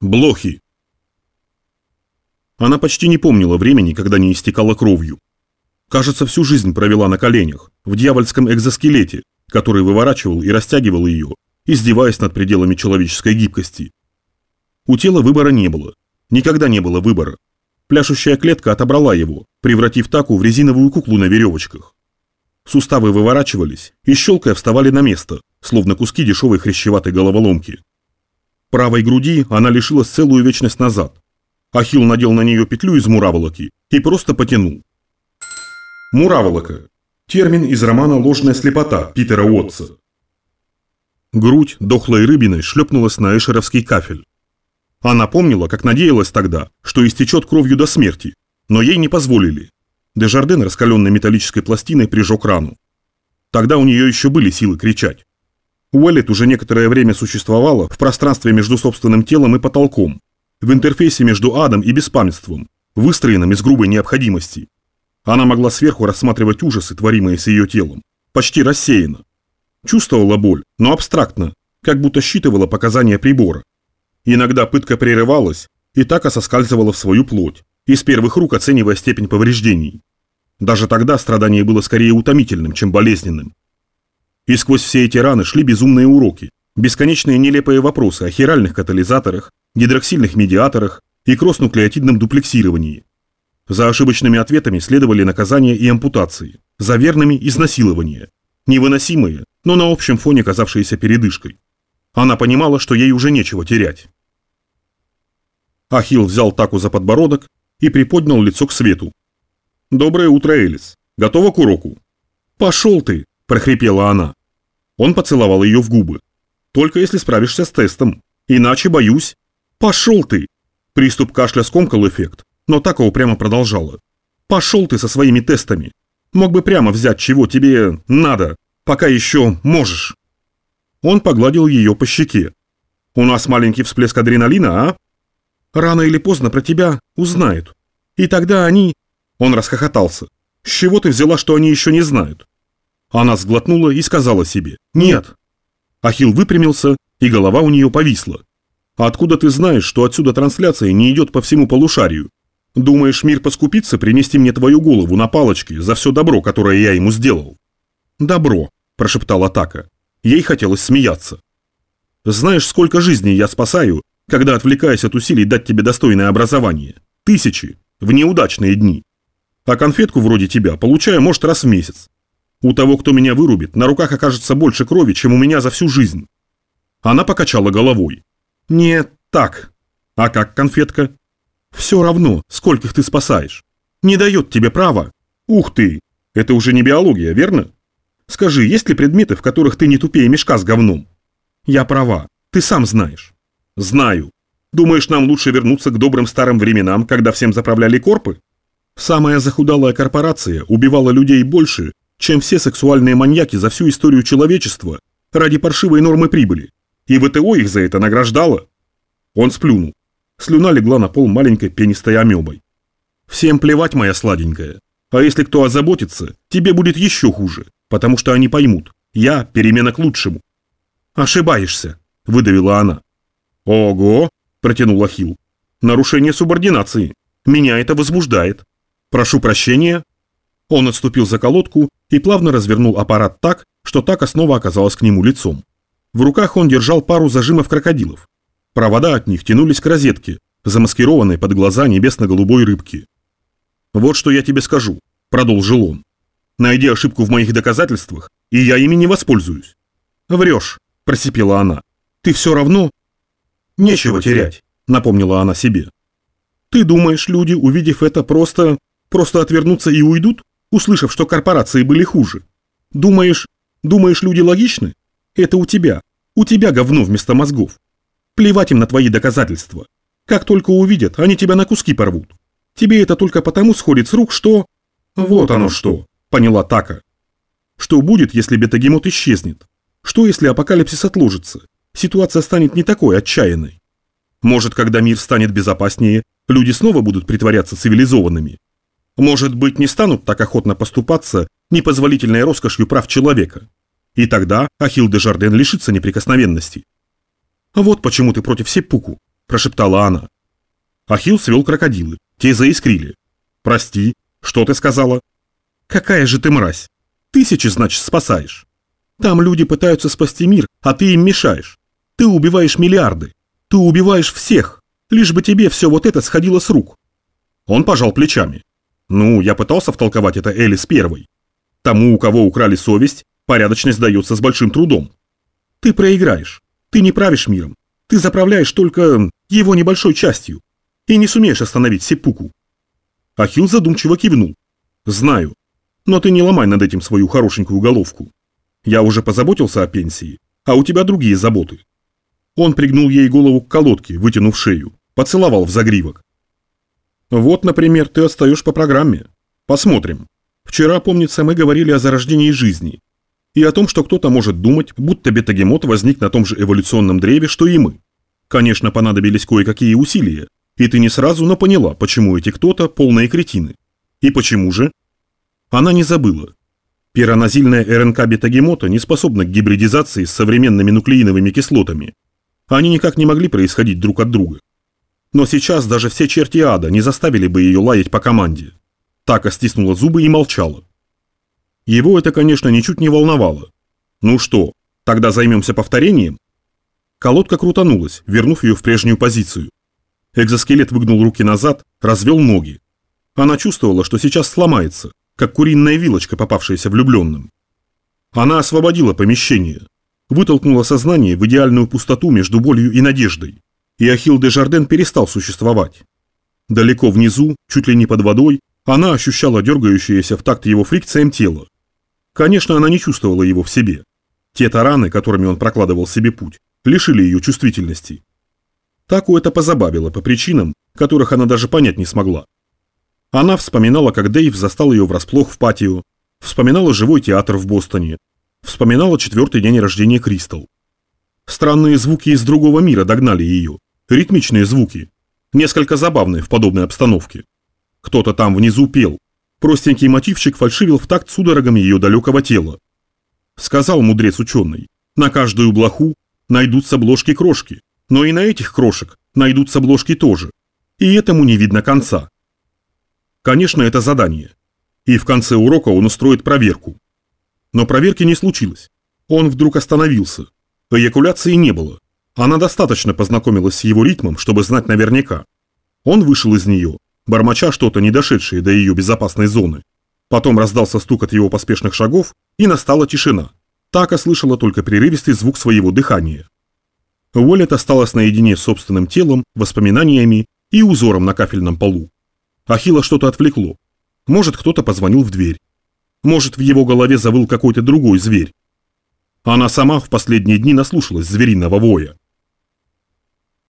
Блохи. Она почти не помнила времени, когда не истекала кровью. Кажется, всю жизнь провела на коленях, в дьявольском экзоскелете, который выворачивал и растягивал ее, издеваясь над пределами человеческой гибкости. У тела выбора не было. Никогда не было выбора. Пляшущая клетка отобрала его, превратив Таку в резиновую куклу на веревочках. Суставы выворачивались и щелкая вставали на место, словно куски дешевой хрящеватой головоломки. Правой груди она лишилась целую вечность назад. Ахилл надел на нее петлю из мураволоки и просто потянул. Мураволока. Термин из романа «Ложная слепота» Питера Уотса. Грудь дохлой рыбиной шлепнулась на эшеровский кафель. Она помнила, как надеялась тогда, что истечет кровью до смерти, но ей не позволили. Дежарден раскаленной металлической пластиной прижег рану. Тогда у нее еще были силы кричать. Уэллет уже некоторое время существовала в пространстве между собственным телом и потолком, в интерфейсе между адом и беспамятством, выстроенном из грубой необходимости. Она могла сверху рассматривать ужасы, творимые с ее телом, почти рассеянно. Чувствовала боль, но абстрактно, как будто считывала показания прибора. Иногда пытка прерывалась, и так соскальзывала в свою плоть, из первых рук оценивая степень повреждений. Даже тогда страдание было скорее утомительным, чем болезненным. И сквозь все эти раны шли безумные уроки, бесконечные нелепые вопросы о хиральных катализаторах, гидроксильных медиаторах и кросс-нуклеотидном дуплексировании. За ошибочными ответами следовали наказания и ампутации, за верными – изнасилования. Невыносимые, но на общем фоне казавшиеся передышкой. Она понимала, что ей уже нечего терять. Ахилл взял Таку за подбородок и приподнял лицо к свету. «Доброе утро, Элис. Готова к уроку?» «Пошел ты!» – прохрипела она. Он поцеловал ее в губы. «Только если справишься с тестом. Иначе, боюсь...» «Пошел ты!» Приступ кашля скомкал эффект, но так упрямо продолжала. «Пошел ты со своими тестами. Мог бы прямо взять, чего тебе надо, пока еще можешь». Он погладил ее по щеке. «У нас маленький всплеск адреналина, а?» «Рано или поздно про тебя узнают. И тогда они...» Он расхохотался. «С чего ты взяла, что они еще не знают?» Она сглотнула и сказала себе «Нет». Ахилл выпрямился, и голова у нее повисла. «А откуда ты знаешь, что отсюда трансляция не идет по всему полушарию? Думаешь, мир поскупится принести мне твою голову на палочке за все добро, которое я ему сделал?» «Добро», – прошептала Така. Ей хотелось смеяться. «Знаешь, сколько жизней я спасаю, когда отвлекаюсь от усилий дать тебе достойное образование? Тысячи, в неудачные дни. А конфетку вроде тебя получаю, может, раз в месяц. У того, кто меня вырубит, на руках окажется больше крови, чем у меня за всю жизнь. Она покачала головой. Нет, так. А как конфетка? Все равно, скольких ты спасаешь. Не дает тебе права. Ух ты, это уже не биология, верно? Скажи, есть ли предметы, в которых ты не тупее мешка с говном? Я права, ты сам знаешь. Знаю. Думаешь, нам лучше вернуться к добрым старым временам, когда всем заправляли корпы? Самая захудалая корпорация убивала людей больше, чем все сексуальные маньяки за всю историю человечества ради паршивой нормы прибыли. И ВТО их за это награждало. Он сплюнул. Слюна легла на пол маленькой пенистой амебой. Всем плевать, моя сладенькая. А если кто озаботится, тебе будет еще хуже, потому что они поймут. Я перемена к лучшему. Ошибаешься, выдавила она. Ого, протянул Ахилл. Нарушение субординации. Меня это возбуждает. Прошу прощения, он отступил за колодку и плавно развернул аппарат так, что Така снова оказалась к нему лицом. В руках он держал пару зажимов крокодилов. Провода от них тянулись к розетке, замаскированной под глаза небесно-голубой рыбки. «Вот что я тебе скажу», – продолжил он. «Найди ошибку в моих доказательствах, и я ими не воспользуюсь». «Врешь», – просипела она. «Ты все равно...» «Нечего терять», – напомнила она себе. «Ты думаешь, люди, увидев это, просто... просто отвернутся и уйдут?» Услышав, что корпорации были хуже. Думаешь, думаешь, люди логичны? Это у тебя. У тебя говно вместо мозгов. Плевать им на твои доказательства. Как только увидят, они тебя на куски порвут. Тебе это только потому сходит с рук, что... Вот оно что, поняла Така. Что будет, если бетагемот исчезнет? Что, если апокалипсис отложится? Ситуация станет не такой отчаянной. Может, когда мир станет безопаснее, люди снова будут притворяться цивилизованными, может быть, не станут так охотно поступаться непозволительной роскошью прав человека. И тогда Ахилл де Жарден лишится неприкосновенности. Вот почему ты против Сеппуку. прошептала она. Ахилл свел крокодилы, те заискрили. «Прости, что ты сказала?» «Какая же ты мразь! Тысячи, значит, спасаешь. Там люди пытаются спасти мир, а ты им мешаешь. Ты убиваешь миллиарды. Ты убиваешь всех, лишь бы тебе все вот это сходило с рук». Он пожал плечами. «Ну, я пытался втолковать это Элис первой. Тому, у кого украли совесть, порядочность дается с большим трудом. Ты проиграешь. Ты не правишь миром. Ты заправляешь только его небольшой частью. И не сумеешь остановить Сепуку. Ахилл задумчиво кивнул. Знаю. Но ты не ломай над этим свою хорошенькую головку. Я уже позаботился о пенсии, а у тебя другие заботы. Он пригнул ей голову к колодке, вытянув шею, поцеловал в загривок. Вот, например, ты отстаешь по программе. Посмотрим. Вчера, помнится, мы говорили о зарождении жизни и о том, что кто-то может думать, будто бетагемот возник на том же эволюционном древе, что и мы. Конечно, понадобились кое-какие усилия, и ты не сразу, но поняла, почему эти кто-то полные кретины. И почему же? Она не забыла. Пиранозильная РНК бетагемота не способна к гибридизации с современными нуклеиновыми кислотами. Они никак не могли происходить друг от друга. Но сейчас даже все черти ада не заставили бы ее лаять по команде. Така стиснула зубы и молчала. Его это, конечно, ничуть не волновало. Ну что, тогда займемся повторением? Колодка крутанулась, вернув ее в прежнюю позицию. Экзоскелет выгнул руки назад, развел ноги. Она чувствовала, что сейчас сломается, как куриная вилочка, попавшаяся влюбленным. Она освободила помещение, вытолкнула сознание в идеальную пустоту между болью и надеждой, и Ахилл де Жарден перестал существовать. Далеко внизу, чуть ли не под водой, она ощущала дергающееся в такт его фрикциям тело. Конечно, она не чувствовала его в себе. Те тараны, которыми он прокладывал себе путь, лишили ее чувствительности. Таку это позабавило по причинам, которых она даже понять не смогла. Она вспоминала, как Дэйв застал ее врасплох в патио, вспоминала живой театр в Бостоне, вспоминала четвертый день рождения Кристал. Странные звуки из другого мира догнали ее, ритмичные звуки, несколько забавные в подобной обстановке. Кто-то там внизу пел. Простенький мотивчик фальшивил в такт судорогам ее далекого тела. Сказал мудрец ученый, на каждую блоху найдутся бложки-крошки, но и на этих крошек найдутся бложки тоже. И этому не видно конца. Конечно, это задание. И в конце урока он устроит проверку. Но проверки не случилось. Он вдруг остановился. Эякуляции не было. Она достаточно познакомилась с его ритмом, чтобы знать наверняка. Он вышел из нее, бормоча что-то, не дошедшее до ее безопасной зоны. Потом раздался стук от его поспешных шагов, и настала тишина. Така слышала только прерывистый звук своего дыхания. Уоллет осталась наедине с собственным телом, воспоминаниями и узором на кафельном полу. Ахилла что-то отвлекло. Может, кто-то позвонил в дверь. Может, в его голове завыл какой-то другой зверь. Она сама в последние дни наслушалась звериного воя.